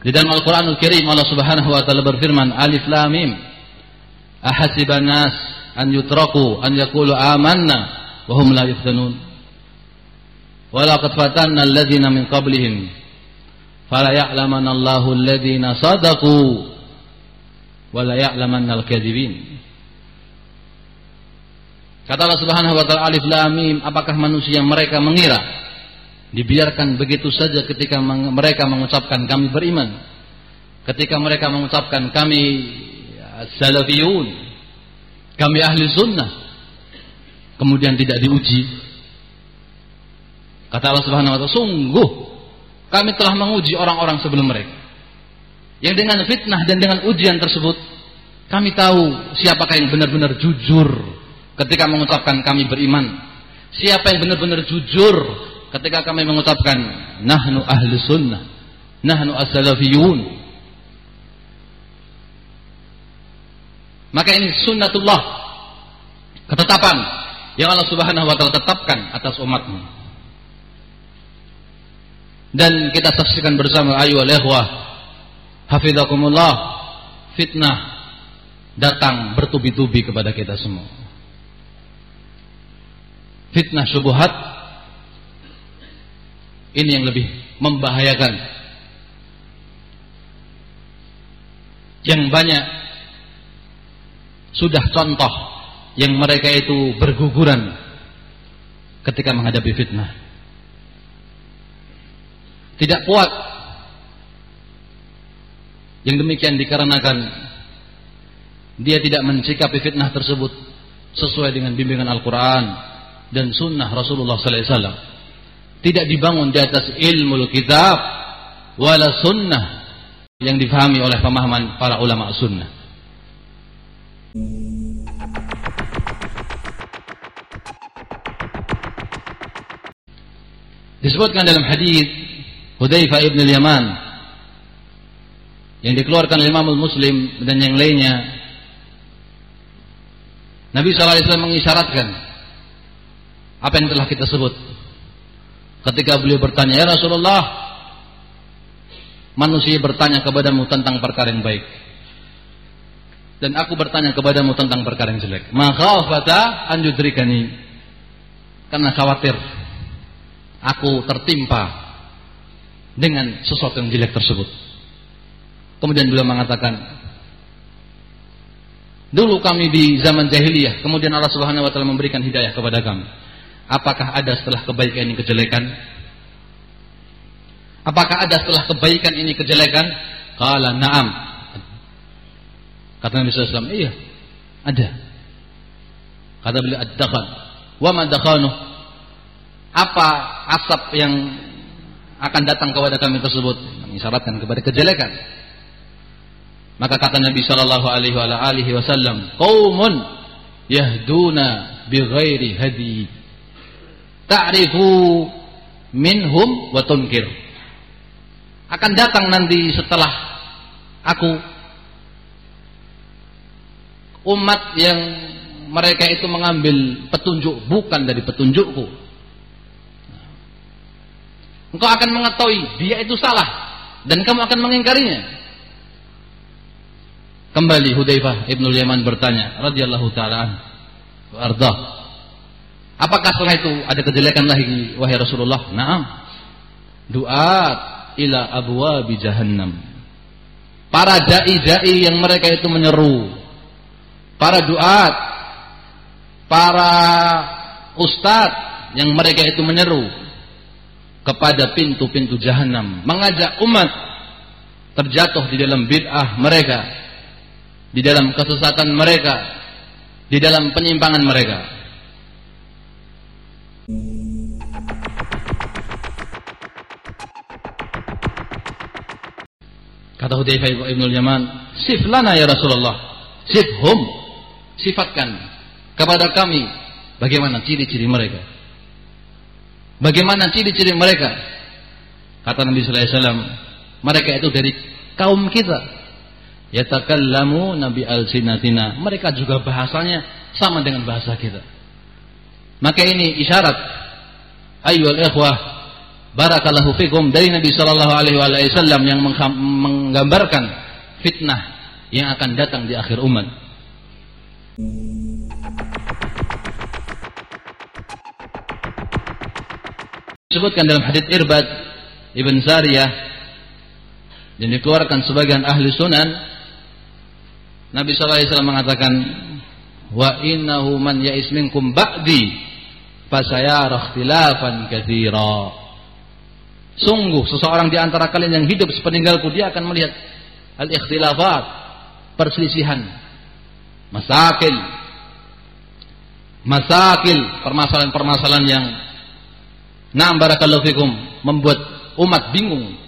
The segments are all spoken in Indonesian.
Di dalam Al-Qur'anul Karim Allah Subhanahu wa taala berfirman Alif Lam Mim. Ahasiban nas an yutraku an yaqulu amanna wa hum la yuftanun. Wa laqad fatanna alladhina min qablihim fala ya'lamanna Allahu alladhina sadaqu wa la ya'lamanna al-kadzibin Kata Allah Subhanahu wa taala Alif Lam Mim apakah manusia mereka mengira dibiarkan begitu saja ketika mereka mengucapkan kami beriman. Ketika mereka mengucapkan kami ya, salafiyun kami ahli sunnah kemudian tidak diuji. Kata Allah subhanahu wa ta'ala sungguh kami telah menguji orang-orang sebelum mereka. Yang dengan fitnah dan dengan ujian tersebut kami tahu siapakah yang benar-benar jujur ketika mengucapkan kami beriman. Siapa yang benar-benar jujur ketika kami mengucapkan nahnu ahli sunnah, nahnu as-salafiyun. Maka ini sunnatullah, ketetapan yang Allah Subhanahu wa taala tetapkan atas umatnya. Dan kita saksikan bersama ayu ikhwah hafizakumullah fitnah datang bertubi-tubi kepada kita semua. Fitnah syubhat ini yang lebih membahayakan. Yang banyak sudah contoh yang mereka itu berguguran ketika menghadapi fitnah. Tidak kuat. Yang demikian dikarenakan dia tidak mencikapi fitnah tersebut sesuai dengan bimbingan Al-Quran dan Sunnah Rasulullah Sallallahu Alaihi Wasallam tidak dibangun di atas ilmu kitab wala sunnah yang difahami oleh pemahaman para ulama sunnah. Disebutkan dalam hadis Hudzaifah ibn al-Yaman yang dikeluarkan oleh Imam Muslim dan yang lainnya Nabi SAW mengisyaratkan apa yang telah kita sebut Ketika beliau bertanya, "Ya Rasulullah, manusia bertanya kepadamu tentang perkara yang baik. Dan aku bertanya kepadamu tentang perkara yang jelek. Maka fata anjudrikani. Karena khawatir aku tertimpa dengan sesuatu yang jelek tersebut. Kemudian beliau mengatakan, Dulu kami di zaman jahiliyah, kemudian Allah Subhanahu wa taala memberikan hidayah kepada kami. Apakah ada setelah kebaikan ini kejelekan? Apakah ada setelah kebaikan ini kejelekan? Kala na'am. Kata Nabi SAW, iya, ada. Kata beliau, ad-dakhan. Wa ma Apa asap yang akan datang kepada kami tersebut? Mengisyaratkan kepada kejelekan. Maka kata Nabi Shallallahu Alaihi Wasallam, "Kaumun yahduna bi ghairi hadi." Ta'rifu minhum wa tunkir. Akan datang nanti setelah aku umat yang mereka itu mengambil petunjuk bukan dari petunjukku. Engkau akan mengetahui dia itu salah dan kamu akan mengingkarinya. Kembali Hudzaifah Ibnu Yaman bertanya radhiyallahu taala arda Apakah setelah itu ada kejelekan lagi wahai Rasulullah? Naam. Doa ila abwabi jahannam. para dai-dai yang mereka itu menyeru, para duat, para ustadz yang mereka itu menyeru kepada pintu-pintu jahanam, mengajak umat terjatuh di dalam bid'ah mereka, di dalam kesesatan mereka, di dalam penyimpangan mereka. Kata Hudzaifah Ibn Yaman, "Sif lana ya Rasulullah, sifhum." Sifatkan kepada kami bagaimana ciri-ciri mereka. Bagaimana ciri-ciri mereka? Kata Nabi sallallahu alaihi wasallam, mereka itu dari kaum kita. Yatakallamu nabi al-sinatina. Mereka juga bahasanya sama dengan bahasa kita. Maka ini isyarat ayyuhal ikhwah barakallahu fikum dari Nabi sallallahu alaihi wasallam yang menggambarkan fitnah yang akan datang di akhir umat. Disebutkan dalam hadits Irbad Ibn Sariyah dan dikeluarkan sebagian ahli sunan Nabi sallallahu alaihi wasallam mengatakan wa innahu man ya'is minkum ba'di fasayara ikhtilafan katsira Sungguh seseorang di antara kalian yang hidup sepeninggalku dia akan melihat al-ikhtilafat, perselisihan, masakil, masakil, permasalahan-permasalahan yang Naam barakallahu fikum membuat umat bingung.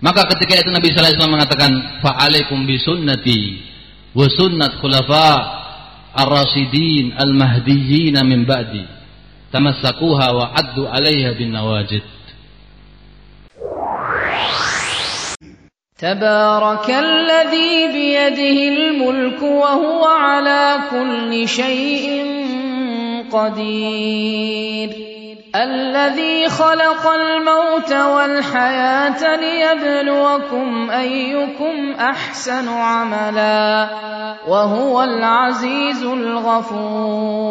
Maka ketika itu Nabi sallallahu alaihi wasallam mengatakan fa'alaikum bisunnati wa sunnat khulafa الراشدين المهديين من بعدي. تمسكوها وعدوا عليها بالنواجد. تبارك الذي بيده الملك وهو على كل شيء قدير. الذي خلق الموت والحياة ليبلوكم أيكم أحسن عملا وهو العزيز الغفور.